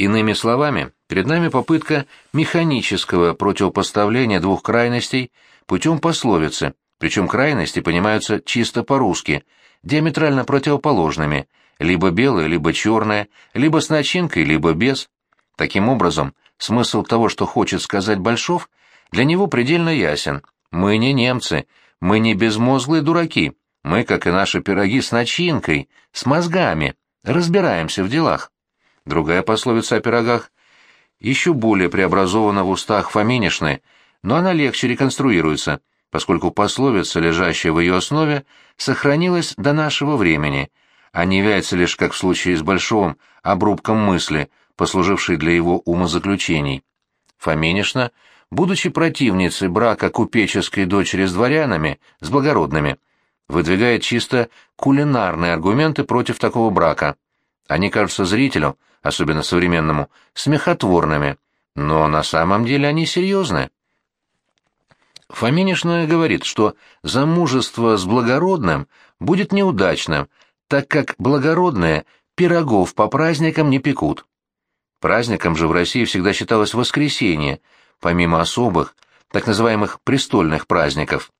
Иными словами, перед нами попытка механического противопоставления двух крайностей путем пословицы, причем крайности понимаются чисто по-русски, диаметрально противоположными, либо белое, либо черное, либо с начинкой, либо без. Таким образом, смысл того, что хочет сказать Большов, для него предельно ясен. Мы не немцы, мы не безмозглые дураки, мы, как и наши пироги, с начинкой, с мозгами, разбираемся в делах. Другая пословица о пирогах еще более преобразована в устах Фоминишны, но она легче реконструируется, поскольку пословица, лежащая в ее основе, сохранилась до нашего времени, а не является лишь, как в случае с Большовым, обрубком мысли, послужившей для его умозаключений. Фоминишна, будучи противницей брака купеческой дочери с дворянами, с благородными, выдвигает чисто кулинарные аргументы против такого брака. Они кажутся зрителю, особенно современному, смехотворными, но на самом деле они серьезны. Фоминишна говорит, что замужество с благородным будет неудачным, так как благородные пирогов по праздникам не пекут. Праздником же в России всегда считалось воскресенье, помимо особых, так называемых престольных праздников.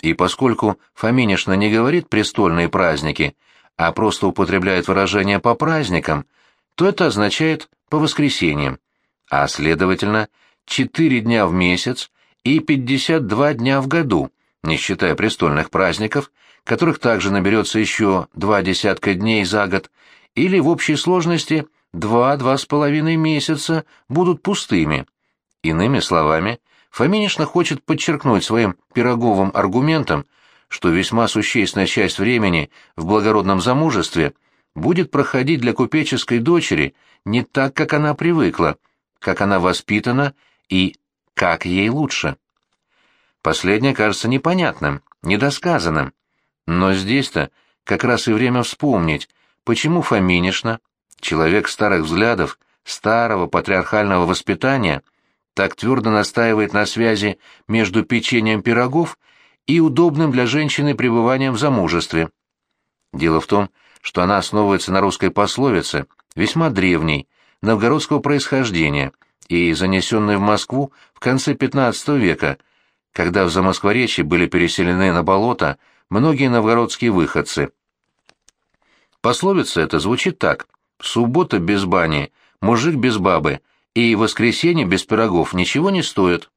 И поскольку Фоминишна не говорит «престольные праздники», а просто употребляет выражение «по праздникам», то это означает «по воскресеньям», а, следовательно, 4 дня в месяц и 52 дня в году, не считая престольных праздников, которых также наберется еще два десятка дней за год, или в общей сложности два-два с половиной месяца будут пустыми. Иными словами, Фоминишна хочет подчеркнуть своим пироговым аргументом, что весьма существенная часть времени в благородном замужестве будет проходить для купеческой дочери не так, как она привыкла, как она воспитана и как ей лучше. Последнее кажется непонятным, недосказанным, но здесь-то как раз и время вспомнить, почему Фоминишна, человек старых взглядов, старого патриархального воспитания, так твердо настаивает на связи между печеньем пирогов и удобным для женщины пребыванием в замужестве. Дело в том, что она основывается на русской пословице, весьма древней, новгородского происхождения и занесенной в Москву в конце XV века, когда в Замоскворечье были переселены на болото многие новгородские выходцы. Пословица эта звучит так «Суббота без бани, мужик без бабы, и воскресенье без пирогов ничего не стоит.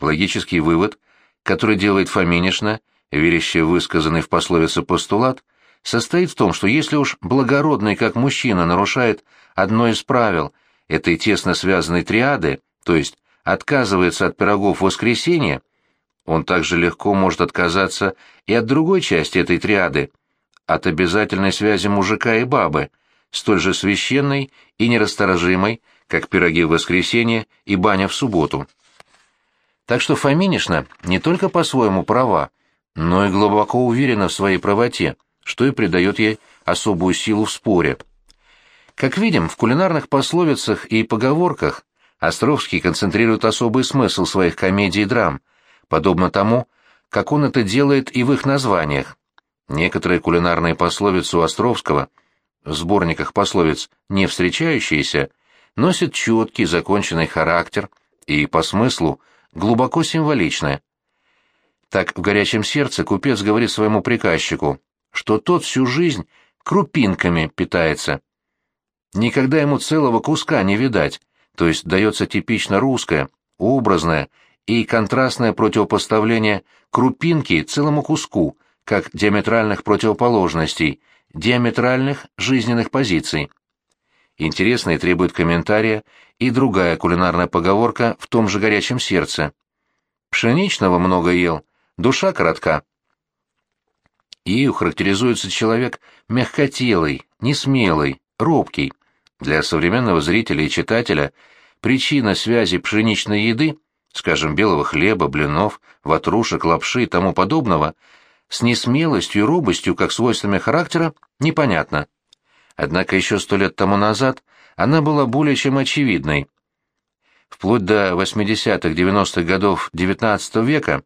Логический вывод, который делает Фоминишна, верящая высказанный в пословице постулат, состоит в том, что если уж благородный как мужчина нарушает одно из правил этой тесно связанной триады, то есть отказывается от пирогов в воскресенье, он также легко может отказаться и от другой части этой триады, от обязательной связи мужика и бабы, столь же священной и нерасторожимой, как пироги в воскресенье и баня в субботу. Так что Фоминишна не только по-своему права, но и глубоко уверена в своей правоте, что и придает ей особую силу в споре. Как видим, в кулинарных пословицах и поговорках Островский концентрирует особый смысл своих комедий и драм, подобно тому, как он это делает и в их названиях. Некоторые кулинарные пословицы у Островского, в сборниках пословиц не встречающиеся, носит четкий, законченный характер и, по смыслу, глубоко символичное. Так в горячем сердце купец говорит своему приказчику, что тот всю жизнь крупинками питается. Никогда ему целого куска не видать, то есть дается типично русское, образное и контрастное противопоставление крупинки целому куску, как диаметральных противоположностей, диаметральных жизненных позиций. Интересно и требует комментария и другая кулинарная поговорка в том же горячем сердце. Пшеничного много ел, душа коротка. Ею характеризуется человек мягкотелый, несмелый, робкий. Для современного зрителя и читателя причина связи пшеничной еды, скажем, белого хлеба, блинов, ватрушек, лапши и тому подобного, с несмелостью и робостью, как свойствами характера, непонятно. Однако еще сто лет тому назад она была более чем очевидной. Вплоть до 80-х-90-х годов XIX века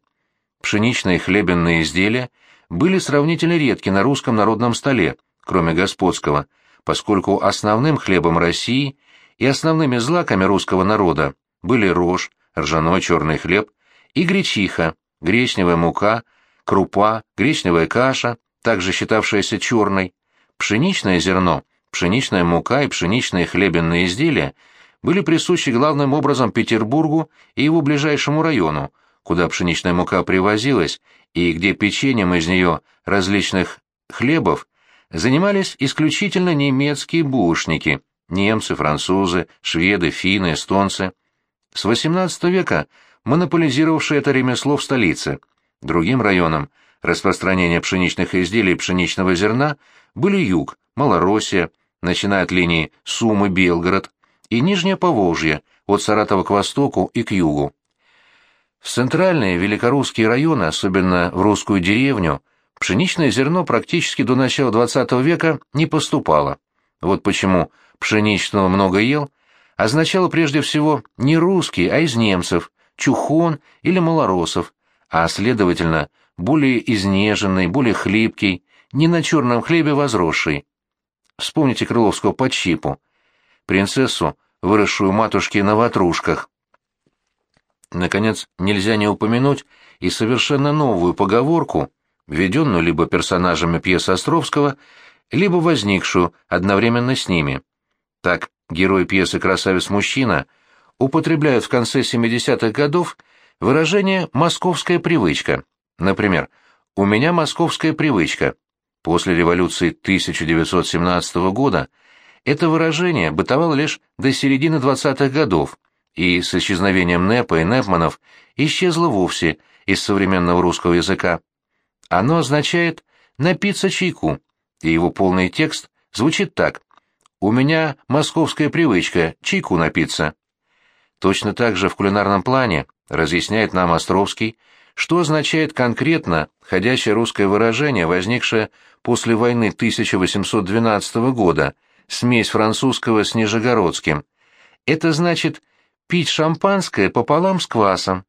пшеничные хлебенные изделия были сравнительно редки на русском народном столе, кроме господского, поскольку основным хлебом России и основными злаками русского народа были рожь, ржаной черный хлеб и гречиха, гречневая мука, крупа, гречневая каша, также считавшаяся черной, пшеничное зерно, пшеничная мука и пшеничные хлебенные изделия были присущи главным образом Петербургу и его ближайшему району, куда пшеничная мука привозилась и где печеньем из нее различных хлебов занимались исключительно немецкие булочники, немцы, французы, шведы, финны, эстонцы. С XVIII века монополизировавшие это ремесло в столице. Другим районом распространения пшеничных изделий и пшеничного зерна были юг, Малороссия, начиная от линии Сумы-Белгород, и Нижнее Поволжье, от Саратова к востоку и к югу. В центральные великорусские районы, особенно в русскую деревню, пшеничное зерно практически до начала XX века не поступало. Вот почему «пшеничного много ел» означало прежде всего не русский, а из немцев, чухон или малоросов, а, следовательно, более изнеженный, более хлипкий, не на черном хлебе возросший. Вспомните Крыловского подщипу, принцессу, выросшую матушки на ватрушках. Наконец, нельзя не упомянуть и совершенно новую поговорку, введенную либо персонажами пьесы Островского, либо возникшую одновременно с ними. Так, герой пьесы «Красавец-мужчина» употребляют в конце 70-х годов выражение «московская привычка». Например, «У меня московская привычка». После революции 1917 года это выражение бытовало лишь до середины 20-х годов, и с исчезновением НЭПа и НЭПманов исчезло вовсе из современного русского языка. Оно означает «напиться чайку», и его полный текст звучит так «У меня московская привычка чайку напиться». Точно так же в кулинарном плане разъясняет нам Островский, что означает конкретно ходящее русское выражение, возникшее после войны 1812 года, смесь французского с нижегородским. Это значит пить шампанское пополам с квасом.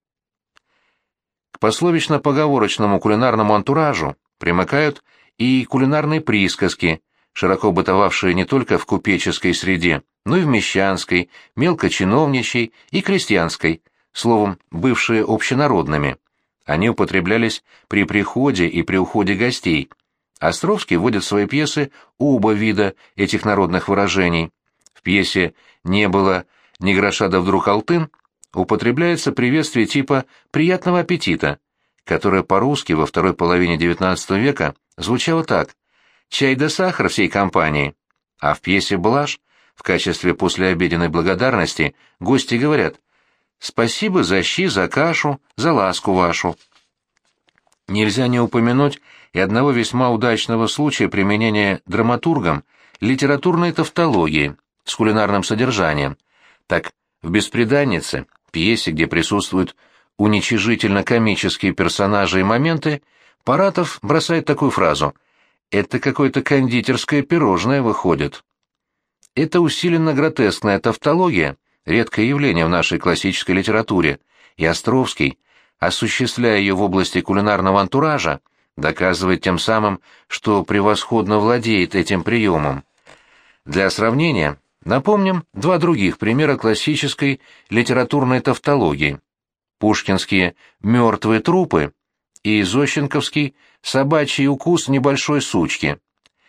К пословично-поговорочному кулинарному антуражу примыкают и кулинарные присказки, широко бытовавшие не только в купеческой среде, но и в мещанской, мелкочиновничьей и крестьянской, словом, бывшие общенародными. Они употреблялись при приходе и при уходе гостей. Островский вводит в свои пьесы оба вида этих народных выражений. В пьесе «Не было ни гроша да вдруг алтын» употребляется приветствие типа «приятного аппетита», которое по-русски во второй половине XIX века звучало так «чай да сахар всей компании», а в пьесе «Блажь» в качестве послеобеденной благодарности гости говорят «спасибо за щи, за кашу, за ласку вашу». Нельзя не упомянуть и одного весьма удачного случая применения драматургом литературной тавтологии с кулинарным содержанием. Так, в «Беспреданнице», пьесе, где присутствуют уничижительно-комические персонажи и моменты, Паратов бросает такую фразу «Это какое-то кондитерское пирожное выходит». Это усиленно гротескная тавтология, редкое явление в нашей классической литературе, и Островский, осуществляя ее в области кулинарного антуража, доказывает тем самым, что превосходно владеет этим приемом. Для сравнения, напомним два других примера классической литературной тавтологии. Пушкинские «Мертвые трупы» и Зощенковский «Собачий укус небольшой сучки».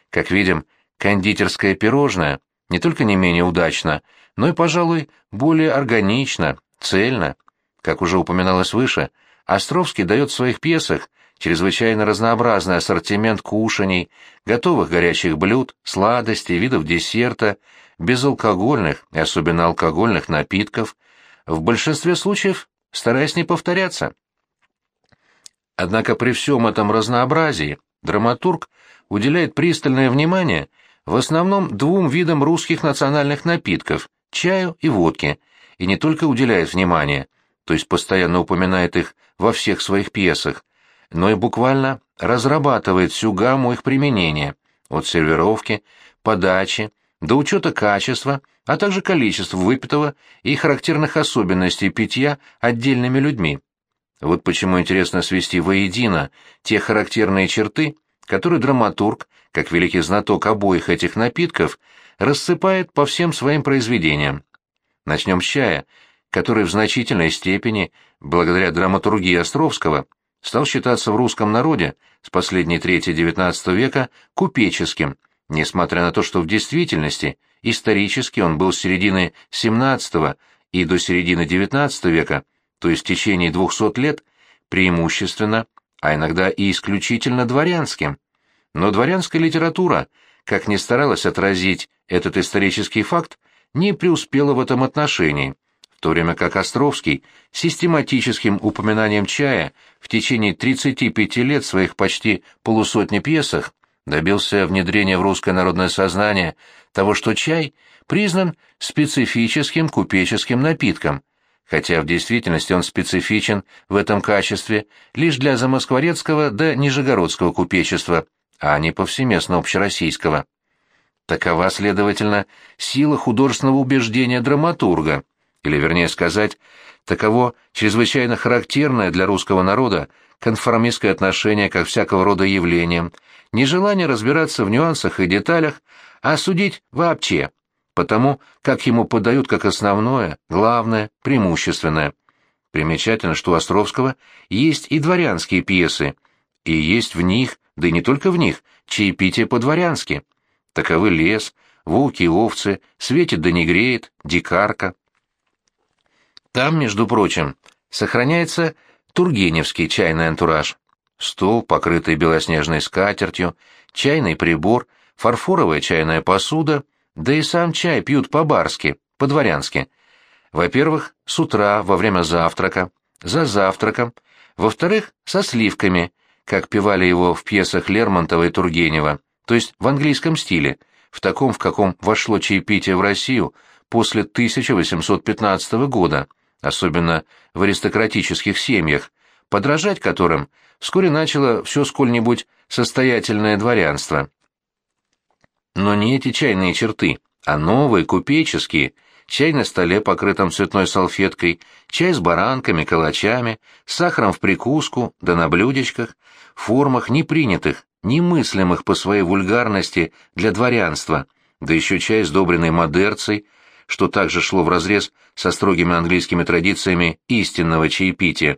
Как видим, кондитерское пирожное не только не менее удачно, но и, пожалуй, более органично, цельно. Как уже упоминалось выше, Островский дает в своих пьесах чрезвычайно разнообразный ассортимент кушаний, готовых горячих блюд, сладостей, видов десерта, безалкогольных и особенно алкогольных напитков, в большинстве случаев стараясь не повторяться. Однако при всем этом разнообразии драматург уделяет пристальное внимание в основном двум видам русских национальных напитков – чаю и водке, и не только уделяет внимание, то есть постоянно упоминает их во всех своих пьесах, но и буквально разрабатывает всю гамму их применения, от сервировки, подачи, до учета качества, а также количества выпитого и характерных особенностей питья отдельными людьми. Вот почему интересно свести воедино те характерные черты, которые драматург, как великий знаток обоих этих напитков, рассыпает по всем своим произведениям. Начнем с чая, который в значительной степени, благодаря драматургии Островского, стал считаться в русском народе с последней трети XIX века купеческим, несмотря на то, что в действительности исторически он был с середины XVII и до середины XIX века, то есть в течение 200 лет, преимущественно, а иногда и исключительно дворянским. Но дворянская литература, как ни старалась отразить этот исторический факт, не преуспела в этом отношении, в то время как Островский систематическим упоминанием чая в течение 35 лет своих почти полусотни пьесах добился внедрения в русское народное сознание того, что чай признан специфическим купеческим напитком, хотя в действительности он специфичен в этом качестве лишь для замоскворецкого да нижегородского купечества, а не повсеместно общероссийского. Такова, следовательно, сила художественного убеждения драматурга, или, вернее сказать, таково чрезвычайно характерное для русского народа конформистское отношение ко всякого рода явлениям, нежелание разбираться в нюансах и деталях, а судить вообще, потому как ему подают как основное, главное, преимущественное. Примечательно, что у Островского есть и дворянские пьесы, и есть в них, да и не только в них, чаепитие по-дворянски. Таковы лес, волки и овцы, светит да не греет, дикарка. Там, между прочим, сохраняется тургеневский чайный антураж. Стол, покрытый белоснежной скатертью, чайный прибор, фарфоровая чайная посуда, да и сам чай пьют по-барски, по-дворянски. Во-первых, с утра, во время завтрака, за завтраком, во-вторых, со сливками, как певали его в пьесах Лермонтова и Тургенева, то есть в английском стиле, в таком, в каком вошло чаепитие в Россию после 1815 года, особенно в аристократических семьях, подражать которым вскоре начало все сколь-нибудь состоятельное дворянство. Но не эти чайные черты, а новые, купеческие, чай на столе, покрытом цветной салфеткой, чай с баранками, калачами, сахаром в прикуску, да на блюдечках, формах непринятых, немыслимых по своей вульгарности для дворянства, да еще чай, сдобренный модерцей, что также шло вразрез со строгими английскими традициями истинного чаепития.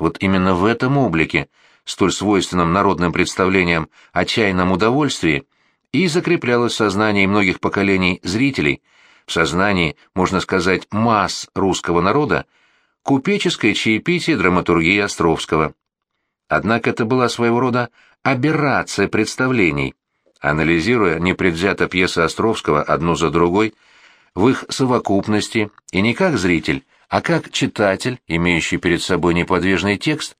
Вот именно в этом облике, столь свойственном народным представлениям о чайном удовольствии, и закреплялось в сознании многих поколений зрителей, в сознании, можно сказать, масс русского народа, купеческое чаепитие драматургии Островского. Однако это была своего рода аберрация представлений. Анализируя непредвзято пьесы Островского одну за другой, в их совокупности, и не как зритель, а как читатель, имеющий перед собой неподвижный текст,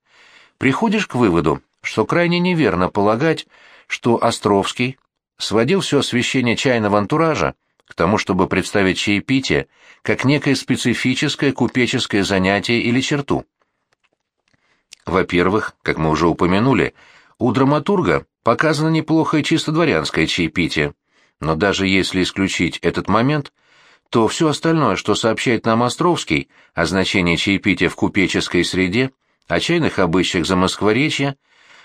приходишь к выводу, что крайне неверно полагать, что Островский сводил все освещение чайного антуража к тому, чтобы представить чаепитие как некое специфическое купеческое занятие или черту. Во-первых, как мы уже упомянули, у драматурга показано неплохое чисто дворянское чаепитие, но даже если исключить этот момент, то все остальное, что сообщает нам Островский о значении чаепития в купеческой среде, о чайных обычаях Замоскворечья,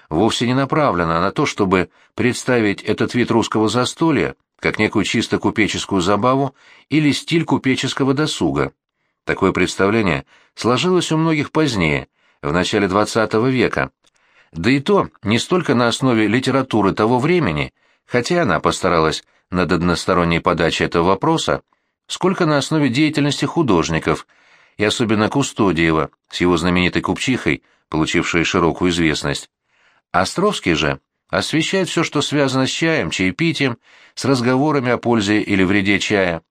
вовсе не направлено на то, чтобы представить этот вид русского застолья как некую чисто купеческую забаву или стиль купеческого досуга. Такое представление сложилось у многих позднее, в начале XX века, да и то не столько на основе литературы того времени, хотя она постаралась над односторонней подачей этого вопроса, сколько на основе деятельности художников, и особенно Кустодиева с его знаменитой купчихой, получившей широкую известность. Островский же освещает все, что связано с чаем, чаепитием, с разговорами о пользе или вреде чая,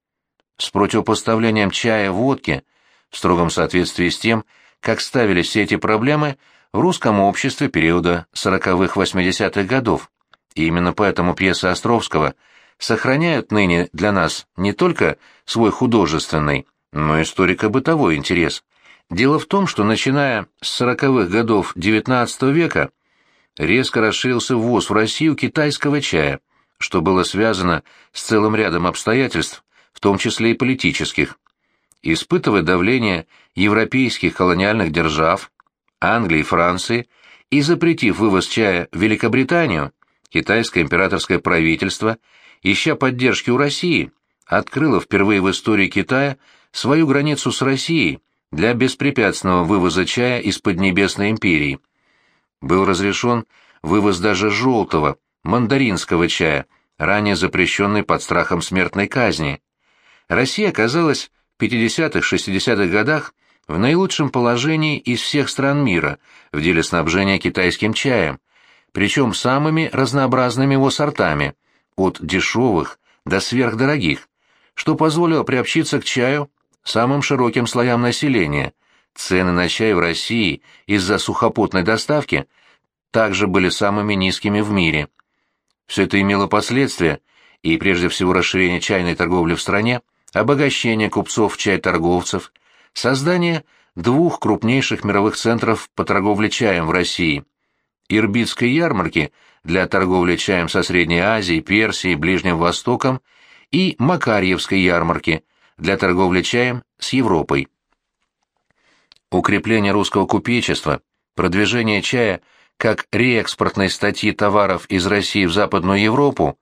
с противопоставлением чая водке, в строгом соответствии с тем, как ставились все эти проблемы в русском обществе периода 40-х-80-х годов. И именно поэтому пьесы Островского сохраняют ныне для нас не только свой художественный, но и историко-бытовой интерес. Дело в том, что начиная с 40-х годов XIX века резко расширился ввоз в Россию китайского чая, что было связано с целым рядом обстоятельств, в том числе и политических. Испытывая давление европейских колониальных держав, Англии и Франции, и запретив вывоз чая в Великобританию, китайское императорское правительство, ища поддержки у России, открыло впервые в истории Китая свою границу с Россией для беспрепятственного вывоза чая из Поднебесной империи. Был разрешен вывоз даже желтого, мандаринского чая, ранее запрещенный под страхом смертной казни. Россия оказалась в 50-60-х годах в наилучшем положении из всех стран мира в деле снабжения китайским чаем, причем самыми разнообразными его сортами, от дешевых до сверхдорогих, что позволило приобщиться к чаю самым широким слоям населения. Цены на чай в России из-за сухопутной доставки также были самыми низкими в мире. Все это имело последствия, и прежде всего расширение чайной торговли в стране, обогащение купцов-чай-торговцев, создание двух крупнейших мировых центров по торговле чаем в России – Ирбитской ярмарки для торговли чаем со Средней Азией, Персией, Ближним Востоком и Макарьевской ярмарки для торговли чаем с Европой. Укрепление русского купечества, продвижение чая как реэкспортной статьи товаров из России в Западную Европу,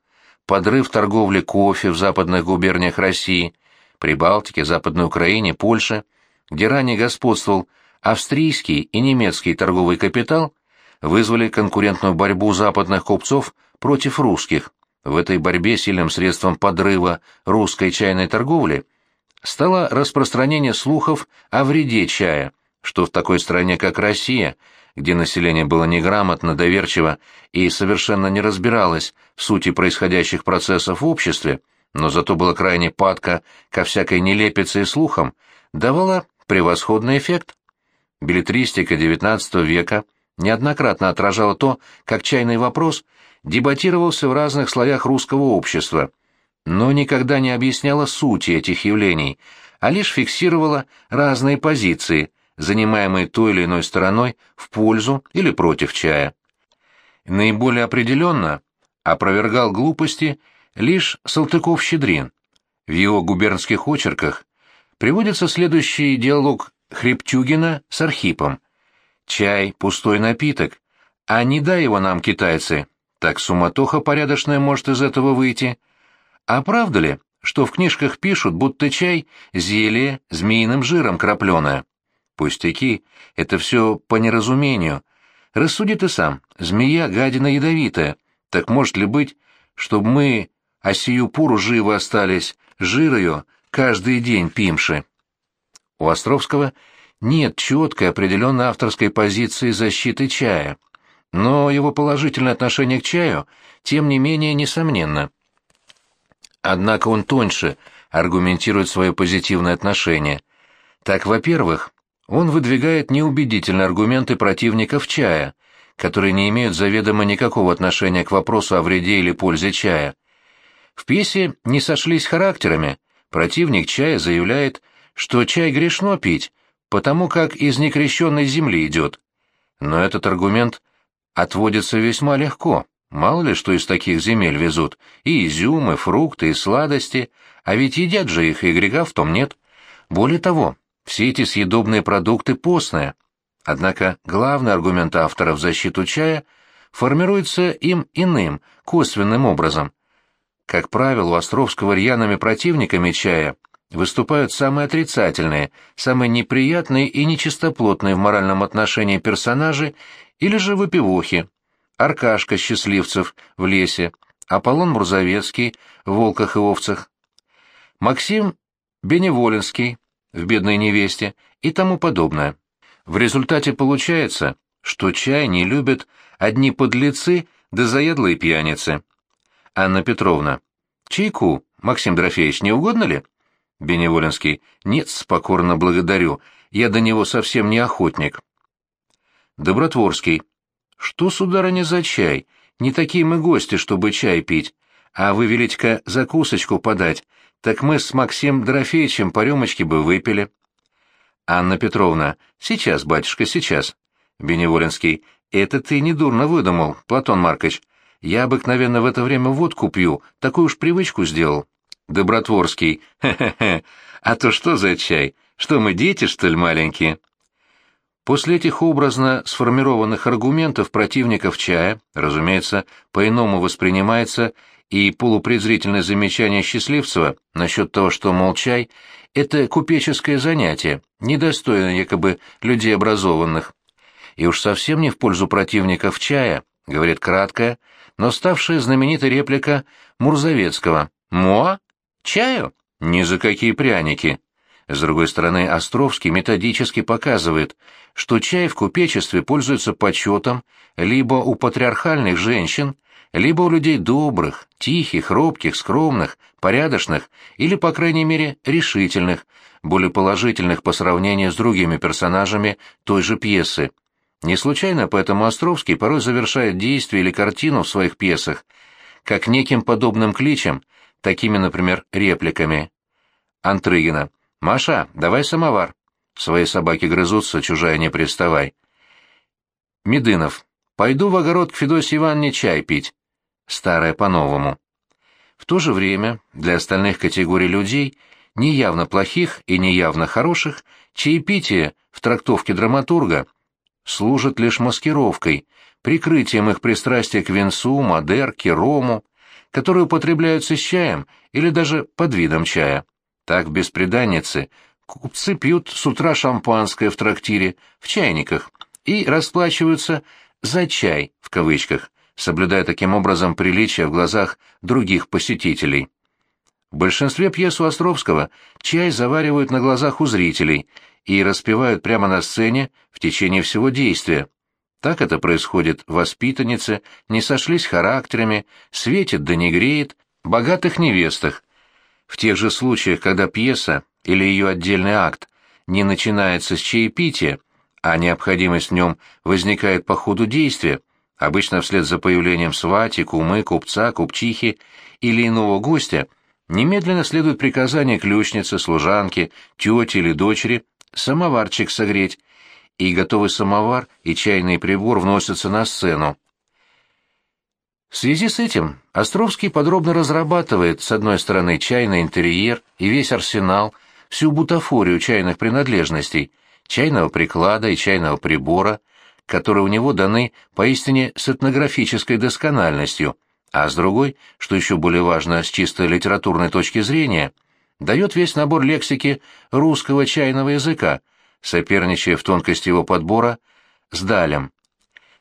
подрыв торговли кофе в западных губерниях России, Прибалтике, Западной Украине, Польше, где ранее господствовал австрийский и немецкий торговый капитал, вызвали конкурентную борьбу западных купцов против русских. В этой борьбе сильным средством подрыва русской чайной торговли стало распространение слухов о вреде чая, что в такой стране, как Россия, где население было неграмотно, доверчиво и совершенно не разбиралось в сути происходящих процессов в обществе, но зато было крайне падко ко всякой нелепице и слухам, давала превосходный эффект. Билетристика XIX века неоднократно отражала то, как чайный вопрос дебатировался в разных слоях русского общества, но никогда не объясняла сути этих явлений, а лишь фиксировала разные позиции, занимаемые той или иной стороной в пользу или против чая. Наиболее определенно опровергал глупости лишь Салтыков-Щедрин. В его губернских очерках приводится следующий диалог Хрептюгина с Архипом. Чай — пустой напиток, а не дай его нам, китайцы, так суматоха порядочная может из этого выйти. А правда ли, что в книжках пишут, будто чай — зелье змеиным жиром крапленое? Пустяки, это все по неразумению. Рассуди ты сам, змея — гадина ядовитая, так может ли быть, чтобы мы, а сию пуру живы остались, жир ее каждый день пимши? У Островского — нет четкой определенной авторской позиции защиты чая, но его положительное отношение к чаю, тем не менее, несомненно. Однако он тоньше аргументирует свое позитивное отношение. Так, во-первых, он выдвигает неубедительные аргументы противников чая, которые не имеют заведомо никакого отношения к вопросу о вреде или пользе чая. В пьесе не сошлись характерами. Противник чая заявляет, что чай грешно пить, потому как из некрещенной земли идет. Но этот аргумент отводится весьма легко. Мало ли, что из таких земель везут. И изюмы, фрукты, и сладости. А ведь едят же их, и греха в том нет. Более того, все эти съедобные продукты постные. Однако главный аргумент автора в защиту чая формируется им иным, косвенным образом. Как правило, у Островского рьяными противниками чая – выступают самые отрицательные, самые неприятные и нечистоплотные в моральном отношении персонажи или же выпивохи. Аркашка Счастливцев в лесе, Аполлон Мурзовецкий в «Волках и овцах», Максим Беневолинский в «Бедной невесте» и тому подобное. В результате получается, что чай не любят одни подлецы да заядлые пьяницы. Анна Петровна. Чайку, Максим Дорофеевич, не угодно ли? Беневолинский. Нет, покорно благодарю. Я до него совсем не охотник. Добротворский. Что, сударыня, за чай? Не такие мы гости, чтобы чай пить. А вы велите-ка закусочку подать, так мы с Максим Дорофеевичем по рюмочке бы выпили. Анна Петровна. Сейчас, батюшка, сейчас. Беневолинский. Это ты недурно выдумал, Платон Маркович. Я обыкновенно в это время водку пью, такую уж привычку сделал. Добротворский. Хе-хе-хе. А то что за чай? Что мы дети, что ли, маленькие? После этих образно сформированных аргументов противников чая, разумеется, по-иному воспринимается и полупрезрительное замечание Счастливцева насчет того, что, мол, чай — это купеческое занятие, недостойное якобы людей образованных. И уж совсем не в пользу противников чая, говорит краткая, но ставшая знаменитой реплика Мурзовецкого. «Моа? Чаю? Ни за какие пряники!» С другой стороны, Островский методически показывает, что чай в купечестве пользуется почетом либо у патриархальных женщин, либо у людей добрых, тихих, робких, скромных, порядочных или, по крайней мере, решительных, более положительных по сравнению с другими персонажами той же пьесы. Не случайно поэтому Островский порой завершает действие или картину в своих пьесах как неким подобным кличем, такими, например, репликами. Антрыгина. «Маша, давай самовар». Свои собаки грызутся, чужая не приставай. Медынов. «Пойду в огород к Федосье Ивановне чай пить». Старое по-новому. В то же время для остальных категорий людей, неявно плохих и неявно хороших, чаепитие в трактовке драматурга служит лишь маскировкой, прикрытием их пристрастия к венцу, модерке, рому, которые употребляются с чаем или даже под видом чая. Так в беспреданнице купцы пьют с утра шампанское в трактире, в чайниках, и расплачиваются «за чай» в кавычках, соблюдая таким образом приличия в глазах других посетителей. В большинстве пьес Островского чай заваривают на глазах у зрителей и распивают прямо на сцене в течение всего действия. Так это происходит в «Воспитаннице», «Не сошлись характерами», «Светит да не греет», «Богатых невестах». В тех же случаях, когда пьеса или ее отдельный акт не начинается с чаепития, а необходимость в нем возникает по ходу действия, обычно вслед за появлением свати, кумы, купца, купчихи или иного гостя, немедленно следует приказание ключнице, служанке, тете или дочери самоварчик согреть, и готовый самовар и чайный прибор вносятся на сцену. В связи с этим Островский подробно разрабатывает, с одной стороны, чайный интерьер и весь арсенал, всю бутафорию чайных принадлежностей, чайного приклада и чайного прибора, которые у него даны поистине с этнографической доскональностью, а с другой, что еще более важно с чисто литературной точки зрения – дает весь набор лексики русского чайного языка, соперничая в тонкости его подбора с Далем.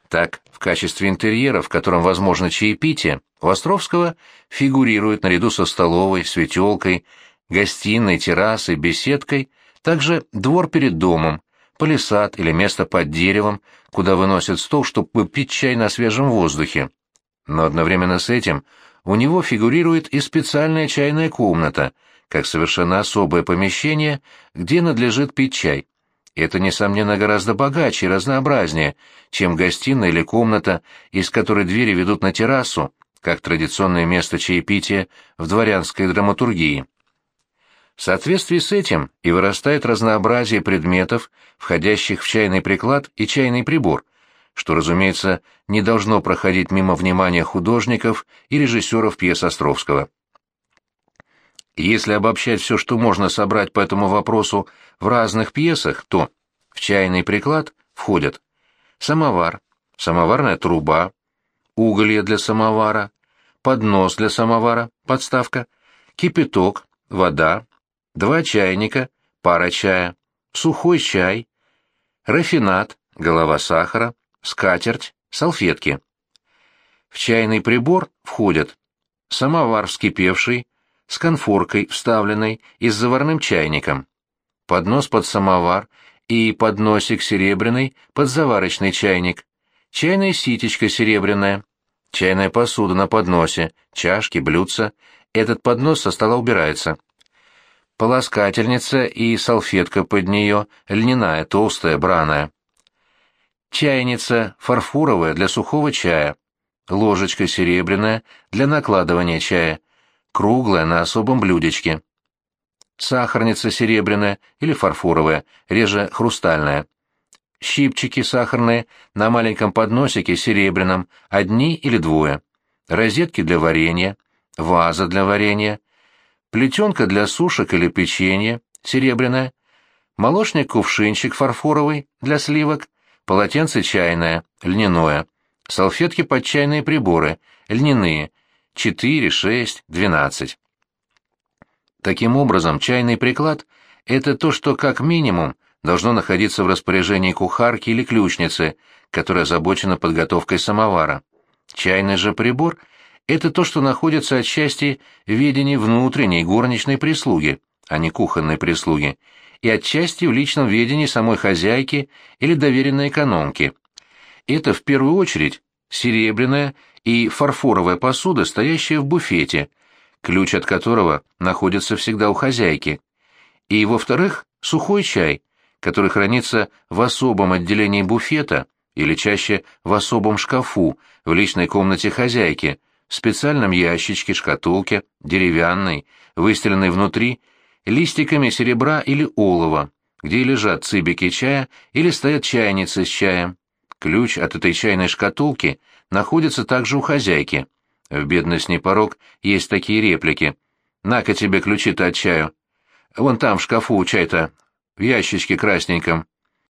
Так, в качестве интерьера, в котором возможно чаепитие, у Островского фигурирует наряду со столовой, светелкой, гостиной, террасой, беседкой, также двор перед домом, палисад или место под деревом, куда выносят стол, чтобы пить чай на свежем воздухе. Но одновременно с этим у него фигурирует и специальная чайная комната — как совершенно особое помещение, где надлежит пить чай. Это, несомненно, гораздо богаче и разнообразнее, чем гостиная или комната, из которой двери ведут на террасу, как традиционное место чаепития в дворянской драматургии. В соответствии с этим и вырастает разнообразие предметов, входящих в чайный приклад и чайный прибор, что, разумеется, не должно проходить мимо внимания художников и режиссеров пьес Островского. Если обобщать все, что можно собрать по этому вопросу в разных пьесах, то в чайный приклад входят самовар, самоварная труба, уголье для самовара, поднос для самовара, подставка, кипяток, вода, два чайника, пара чая, сухой чай, рафинат, голова сахара, скатерть, салфетки. В чайный прибор входят самовар вскипевший, с конфоркой, вставленной и с заварным чайником, поднос под самовар и подносик серебряный под заварочный чайник, чайная ситечка серебряная, чайная посуда на подносе, чашки, блюдца. Этот поднос со стола убирается. Полоскательница и салфетка под нее, льняная, толстая, браная. Чайница фарфоровая для сухого чая, ложечка серебряная для накладывания чая, круглая на особом блюдечке. Сахарница серебряная или фарфоровая, реже хрустальная. Щипчики сахарные на маленьком подносике серебряном, одни или двое. Розетки для варенья, ваза для варенья, плетенка для сушек или печенья, серебряная, молочник-кувшинчик фарфоровый для сливок, полотенце чайное, льняное, салфетки под чайные приборы, льняные, 4, 6, 12. Таким образом, чайный приклад – это то, что как минимум должно находиться в распоряжении кухарки или ключницы, которая озабочена подготовкой самовара. Чайный же прибор – это то, что находится отчасти в ведении внутренней горничной прислуги, а не кухонной прислуги, и отчасти в личном ведении самой хозяйки или доверенной экономки. Это в первую очередь серебряная и фарфоровая посуда, стоящая в буфете, ключ от которого находится всегда у хозяйки. И, во-вторых, сухой чай, который хранится в особом отделении буфета или чаще в особом шкафу в личной комнате хозяйки, в специальном ящичке, шкатулке, деревянной, выстеленной внутри листиками серебра или олова, где лежат цыбики чая или стоят чайницы с чаем. Ключ от этой чайной шкатулки находится также у хозяйки. В «Бедность порог» есть такие реплики. «На-ка тебе ключи-то от чаю. Вон там в шкафу чай-то, в ящичке красненьком.